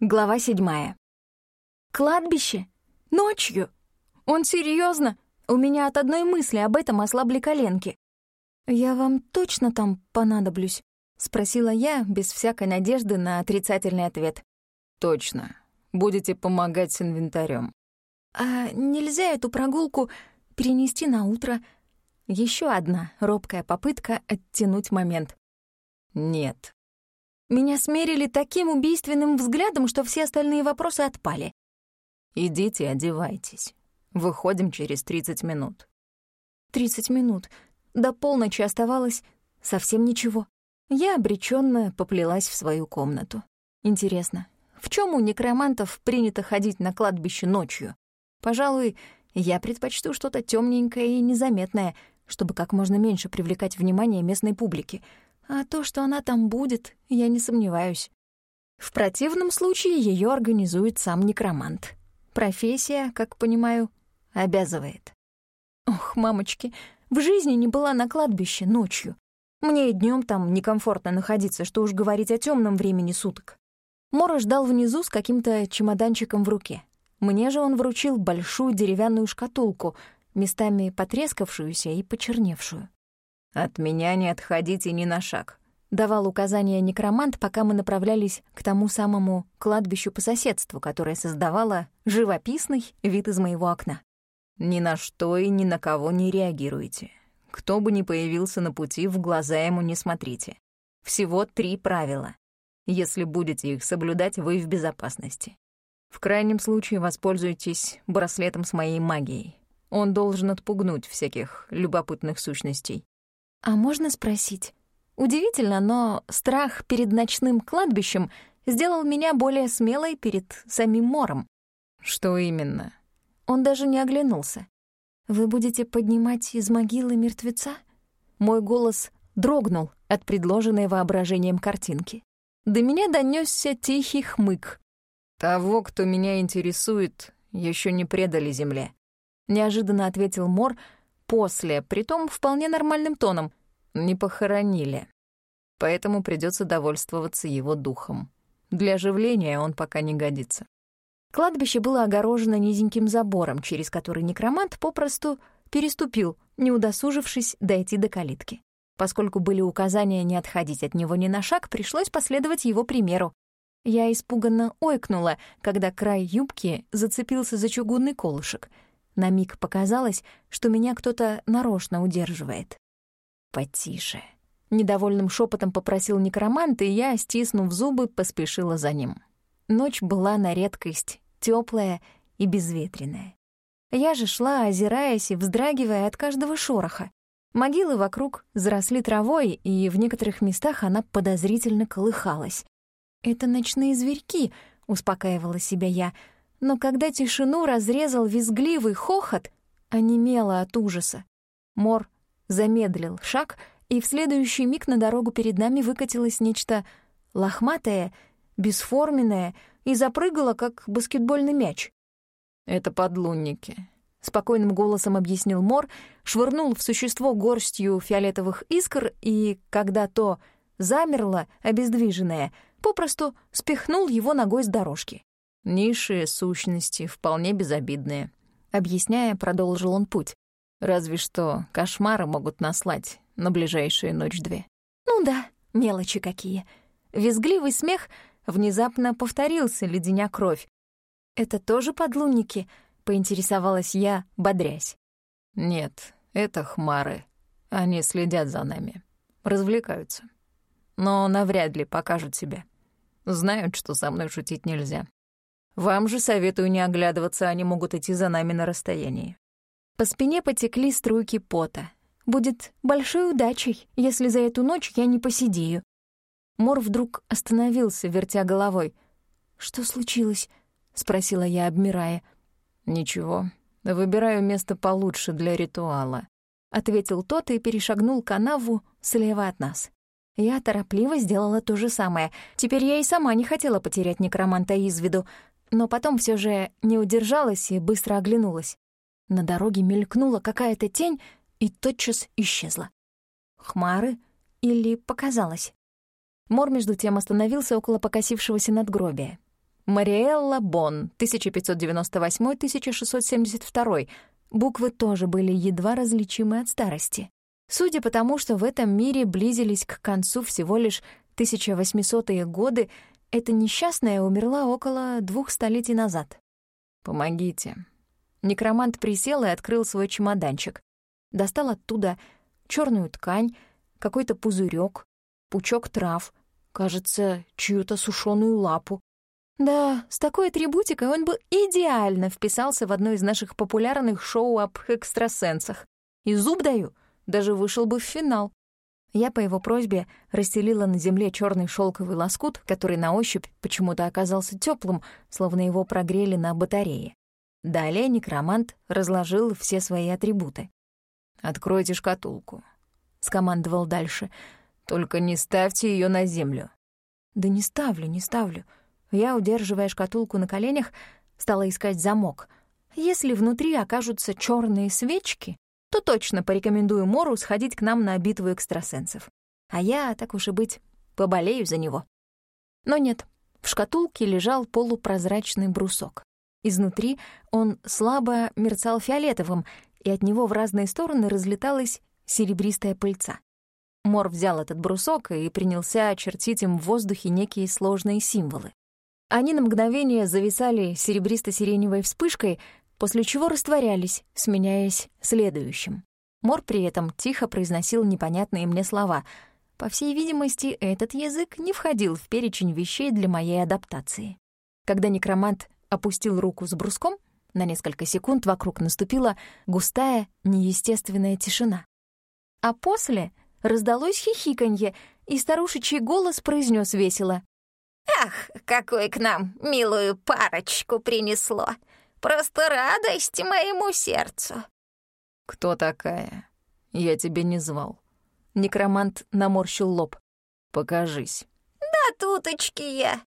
Глава седьмая. Кладбище? Ночью? Он серьезно? У меня от одной мысли об этом ослабли коленки. «Я вам точно там понадоблюсь?» — спросила я, без всякой надежды на отрицательный ответ. «Точно. Будете помогать с инвентарем. «А нельзя эту прогулку перенести на утро?» Еще одна робкая попытка оттянуть момент. «Нет», меня смерили таким убийственным взглядом, что все остальные вопросы отпали. «Идите, одевайтесь. Выходим через 30 минут». 30 минут. До полночи оставалось совсем ничего. Я обречённо поплелась в свою комнату. Интересно, в чём у некромантов принято ходить на кладбище ночью? Пожалуй, я предпочту что-то тёмненькое и незаметное, чтобы как можно меньше привлекать внимание местной публики — а то, что она там будет, я не сомневаюсь. В противном случае ее организует сам некромант. Профессия, как понимаю, обязывает. Ох, мамочки, в жизни не была на кладбище ночью. Мне и днем там некомфортно находиться, что уж говорить о темном времени суток. Мора ждал внизу с каким-то чемоданчиком в руке. Мне же он вручил большую деревянную шкатулку, местами потрескавшуюся и почерневшую. «От меня не отходите ни на шаг», — давал указания некромант, пока мы направлялись к тому самому кладбищу по соседству, которое создавало живописный вид из моего окна. «Ни на что и ни на кого не реагируйте. Кто бы ни появился на пути, в глаза ему не смотрите. Всего три правила. Если будете их соблюдать, вы в безопасности. В крайнем случае воспользуйтесь браслетом с моей магией. Он должен отпугнуть всяких любопытных сущностей. А можно спросить? Удивительно, но страх перед ночным кладбищем сделал меня более смелой перед самим Мором. Что именно? Он даже не оглянулся. Вы будете поднимать из могилы мертвеца? Мой голос дрогнул от предложенной воображением картинки. До меня донесся тихий хмык. Того, кто меня интересует, еще не предали земле. Неожиданно ответил Мор, после, притом вполне нормальным тоном. Не похоронили. Поэтому придется довольствоваться его духом. Для оживления он пока не годится. Кладбище было огорожено низеньким забором, через который некромант попросту переступил, не удосужившись дойти до калитки. Поскольку были указания не отходить от него ни на шаг, пришлось последовать его примеру. Я испуганно ойкнула, когда край юбки зацепился за чугунный колышек — на миг показалось, что меня кто-то нарочно удерживает. «Потише», — недовольным шепотом попросил некромант, и я, стиснув зубы, поспешила за ним. Ночь была на редкость теплая и безветренная. Я же шла, озираясь и вздрагивая от каждого шороха. Могилы вокруг заросли травой, и в некоторых местах она подозрительно колыхалась. «Это ночные зверьки», — успокаивала себя я, — но когда тишину разрезал визгливый хохот, онемела от ужаса. Мор замедлил шаг, и в следующий миг на дорогу перед нами выкатилось нечто лохматое, бесформенное и запрыгало, как баскетбольный мяч. «Это подлунники», — спокойным голосом объяснил Мор, швырнул в существо горстью фиолетовых искр и, когда то замерло, обездвиженное, попросту спихнул его ногой с дорожки. Низшие сущности, вполне безобидные. Объясняя, продолжил он путь. Разве что кошмары могут наслать на ближайшие ночь-две. Ну да, мелочи какие. Визгливый смех внезапно повторился, леденя кровь. «Это тоже подлунники?» — поинтересовалась я, бодрясь. «Нет, это хмары. Они следят за нами. Развлекаются. Но навряд ли покажут себя. Знают, что со мной шутить нельзя. Вам же советую не оглядываться, они могут идти за нами на расстоянии. По спине потекли струйки пота. Будет большой удачей, если за эту ночь я не посидею. Мор вдруг остановился, вертя головой. «Что случилось?» — спросила я, обмирая. «Ничего. Выбираю место получше для ритуала», — ответил тот и перешагнул канаву слева от нас. Я торопливо сделала то же самое. Теперь я и сама не хотела потерять некроманта из виду, но потом все же не удержалась и быстро оглянулась. На дороге мелькнула какая-то тень и тотчас исчезла. Хмары или показалось? Мор между тем остановился около покосившегося надгробия. Мариэлла Бон, 1598-1672. Буквы тоже были едва различимы от старости. Судя по тому, что в этом мире близились к концу всего лишь 1800-е годы, эта несчастная умерла около двух столетий назад. «Помогите». Некромант присел и открыл свой чемоданчик. Достал оттуда черную ткань, какой-то пузырек, пучок трав, кажется, чью-то сушеную лапу. Да, с такой атрибутикой он бы идеально вписался в одно из наших популярных шоу об экстрасенсах. И зуб даю, даже вышел бы в финал. Я по его просьбе расстелила на земле черный шелковый лоскут, который на ощупь почему-то оказался теплым, словно его прогрели на батарее. Далее некромант разложил все свои атрибуты. «Откройте шкатулку», — скомандовал дальше. «Только не ставьте ее на землю». «Да не ставлю, не ставлю». Я, удерживая шкатулку на коленях, стала искать замок. Если внутри окажутся черные свечки, то точно порекомендую Мору сходить к нам на битву экстрасенсов. А я, так уж и быть, поболею за него. Но нет, в шкатулке лежал полупрозрачный брусок. Изнутри он слабо мерцал фиолетовым, и от него в разные стороны разлеталась серебристая пыльца. Мор взял этот брусок и принялся очертить им в воздухе некие сложные символы. Они на мгновение зависали серебристо-сиреневой вспышкой, после чего растворялись, сменяясь следующим. Мор при этом тихо произносил непонятные мне слова. По всей видимости, этот язык не входил в перечень вещей для моей адаптации. Когда некромант опустил руку с бруском, на несколько секунд вокруг наступила густая, неестественная тишина. А после раздалось хихиканье, и старушечий голос произнес весело. «Ах, какой к нам милую парочку принесло! Просто радость моему сердцу!» «Кто такая? Я тебе не звал». Некромант наморщил лоб. «Покажись». «Да туточки я».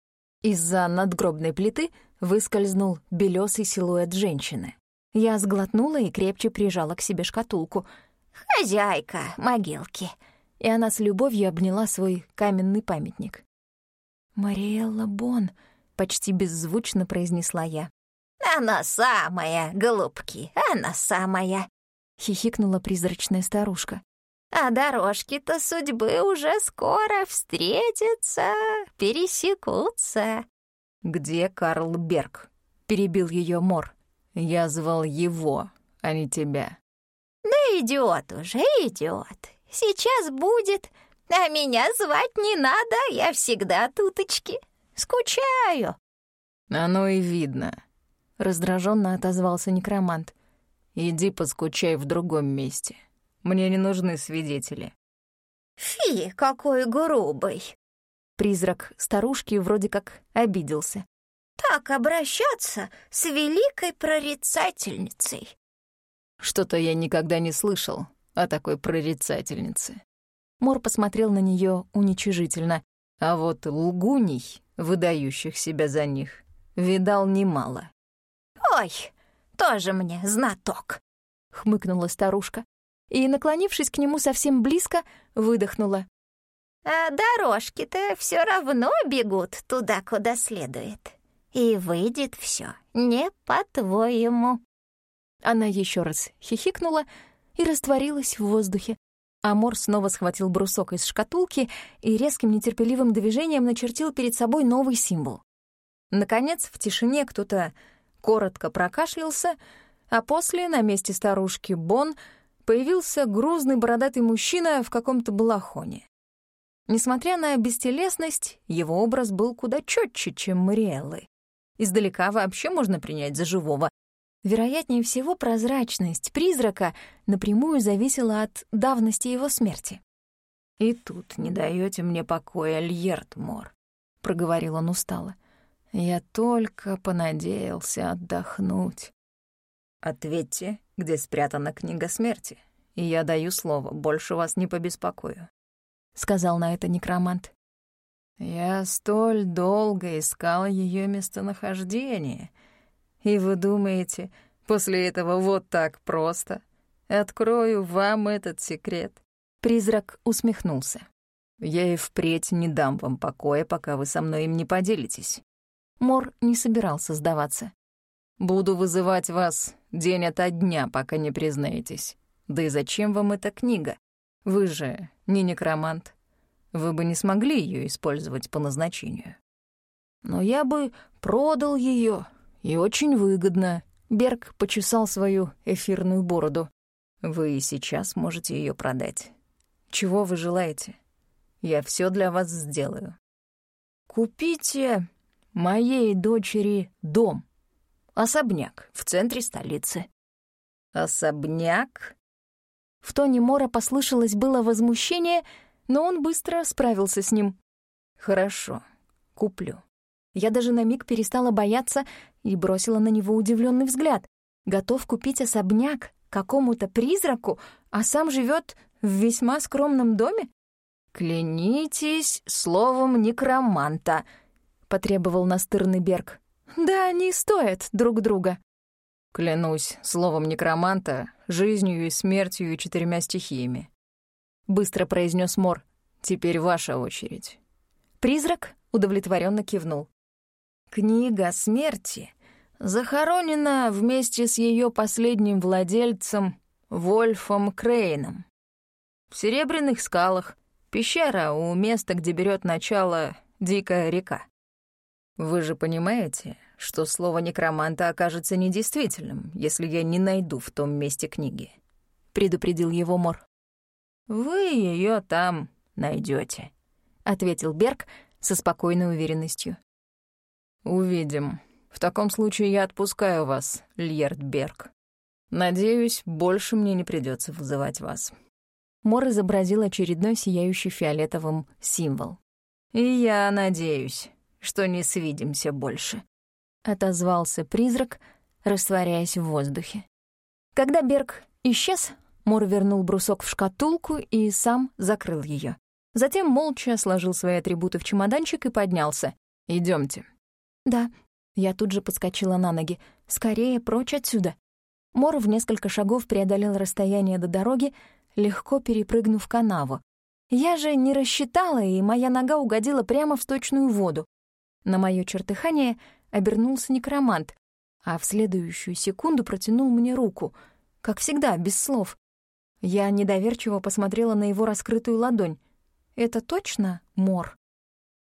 Из-за надгробной плиты выскользнул белесый силуэт женщины. Я сглотнула и крепче прижала к себе шкатулку. «Хозяйка могилки». И она с любовью обняла свой каменный памятник. «Мариэлла Бон», — почти беззвучно произнесла я. «Она самая, голубки, она самая!» — хихикнула призрачная старушка. «А дорожки-то судьбы уже скоро встретятся, пересекутся». «Где Карл Берг?» — перебил ее Мор. «Я звал его, а не тебя». «Да идет уже, идет. Сейчас будет, а меня звать не надо, я всегда туточки. Скучаю». «Оно и видно», — раздраженно отозвался некромант. «Иди поскучай в другом месте. Мне не нужны свидетели». «Фи, какой грубый!» Призрак старушки вроде как обиделся. «Так обращаться с великой прорицательницей!» «Что-то я никогда не слышал о такой прорицательнице». Мор посмотрел на нее уничижительно, а вот лгуней, выдающих себя за них, видал немало. «Ой, тоже мне знаток!» — хмыкнула старушка и, наклонившись к нему совсем близко, выдохнула. «А дорожки-то все равно бегут туда, куда следует. И выйдет все не по-твоему». Она еще раз хихикнула и растворилась в воздухе. Амор снова схватил брусок из шкатулки и резким нетерпеливым движением начертил перед собой новый символ. Наконец, в тишине кто-то коротко прокашлялся, а после на месте старушки Бон появился грузный бородатый мужчина в каком-то балахоне. Несмотря на бестелесность, его образ был куда четче, чем Мариэллы. Издалека вообще можно принять за живого. Вероятнее всего, прозрачность призрака напрямую зависела от давности его смерти. «И тут не даете мне покоя, Льерт Мор», — проговорил он устало. Я только понадеялся отдохнуть. Ответьте, где спрятана книга смерти, и я даю слово, больше вас не побеспокою», — сказал на это некромант. «Я столь долго искал ее местонахождение, и вы думаете, после этого вот так просто открою вам этот секрет?» Призрак усмехнулся. «Я и впредь не дам вам покоя, пока вы со мной им не поделитесь. Мор не собирался сдаваться. «Буду вызывать вас день ото дня, пока не признаетесь. Да и зачем вам эта книга? Вы же не некромант. Вы бы не смогли ее использовать по назначению». «Но я бы продал ее, и очень выгодно». Берг почесал свою эфирную бороду. «Вы сейчас можете ее продать. Чего вы желаете? Я все для вас сделаю». «Купите моей дочери дом. Особняк в центре столицы». «Особняк?» В тоне Мора послышалось было возмущение, но он быстро справился с ним. «Хорошо, куплю». Я даже на миг перестала бояться и бросила на него удивленный взгляд. Готов купить особняк какому-то призраку, а сам живет в весьма скромном доме? «Клянитесь словом некроманта», — потребовал настырный Берг. «Да они стоят друг друга». «Клянусь словом некроманта, жизнью и смертью и четырьмя стихиями», — быстро произнес Мор. «Теперь ваша очередь». Призрак удовлетворенно кивнул. «Книга смерти захоронена вместе с ее последним владельцем Вольфом Крейном. В Серебряных скалах пещера у места, где берет начало Дикая река. Вы же понимаете, что слово некроманта окажется недействительным, если я не найду в том месте книги, предупредил его Мор. Вы ее там найдете, ответил Берг со спокойной уверенностью. Увидим. В таком случае я отпускаю вас, Льерд Берг. Надеюсь, больше мне не придется вызывать вас. Мор изобразил очередной сияющий фиолетовым символ. «И я надеюсь, что не свидимся больше», — отозвался призрак, растворяясь в воздухе. Когда Берг исчез, Мор вернул брусок в шкатулку и сам закрыл ее. Затем молча сложил свои атрибуты в чемоданчик и поднялся. Идемте. «Да». Я тут же подскочила на ноги. «Скорее прочь отсюда». Мор в несколько шагов преодолел расстояние до дороги, легко перепрыгнув канаву. Я же не рассчитала, и моя нога угодила прямо в сточную воду. На моё чертыхание обернулся некромант, а в следующую секунду протянул мне руку, как всегда, без слов. Я недоверчиво посмотрела на его раскрытую ладонь. «Это точно мор?»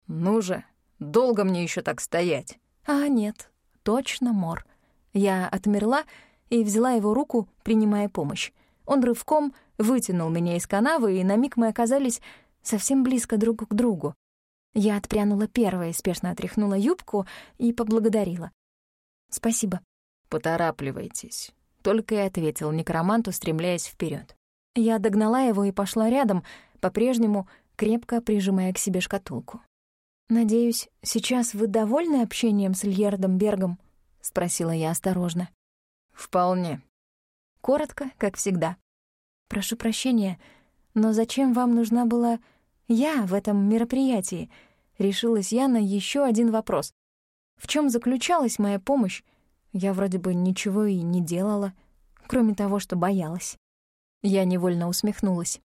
«Ну же, долго мне еще так стоять?» «А, нет, точно мор». Я отмерла и взяла его руку, принимая помощь. Он рывком вытянул меня из канавы, и на миг мы оказались совсем близко друг к другу. Я отпрянула первая, спешно отряхнула юбку и поблагодарила. «Спасибо». «Поторапливайтесь», — только и ответил некромант, устремляясь вперед. Я догнала его и пошла рядом, по-прежнему крепко прижимая к себе шкатулку. «Надеюсь, сейчас вы довольны общением с Льердом Бергом?» — спросила я осторожно. «Вполне», Коротко, как всегда. «Прошу прощения, но зачем вам нужна была я в этом мероприятии?» Решилась я на еще один вопрос. В чем заключалась моя помощь? Я вроде бы ничего и не делала, кроме того, что боялась. Я невольно усмехнулась.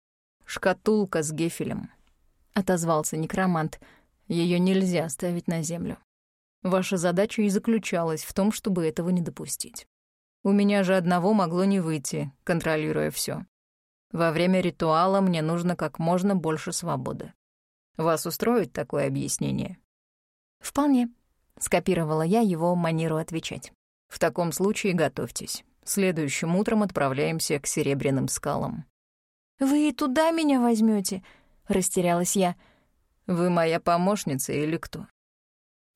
«Шкатулка с гефелем», — отозвался некромант. Ее нельзя ставить на землю. Ваша задача и заключалась в том, чтобы этого не допустить. У меня же одного могло не выйти, контролируя все. Во время ритуала мне нужно как можно больше свободы. Вас устроит такое объяснение? Вполне, скопировала я его манеру отвечать. В таком случае готовьтесь. Следующим утром отправляемся к Серебряным скалам. Вы и туда меня возьмете? растерялась я. Вы моя помощница или кто?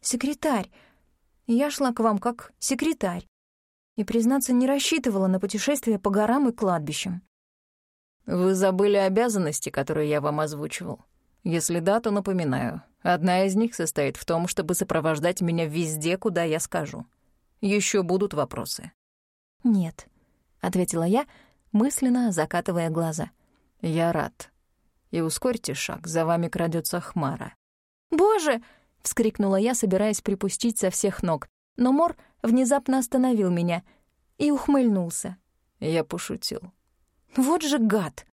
Секретарь. Я шла к вам как секретарь и, признаться, не рассчитывала на путешествие по горам и кладбищам. «Вы забыли обязанности, которые я вам озвучивал? Если да, то напоминаю. Одна из них состоит в том, чтобы сопровождать меня везде, куда я скажу. Еще будут вопросы?» «Нет», — ответила я, мысленно закатывая глаза. «Я рад. И ускорьте шаг, за вами крадется Хмара». «Боже!» — вскрикнула я, собираясь припустить со всех ног. Но Мор внезапно остановил меня и ухмыльнулся. Я пошутил. Вот же гад!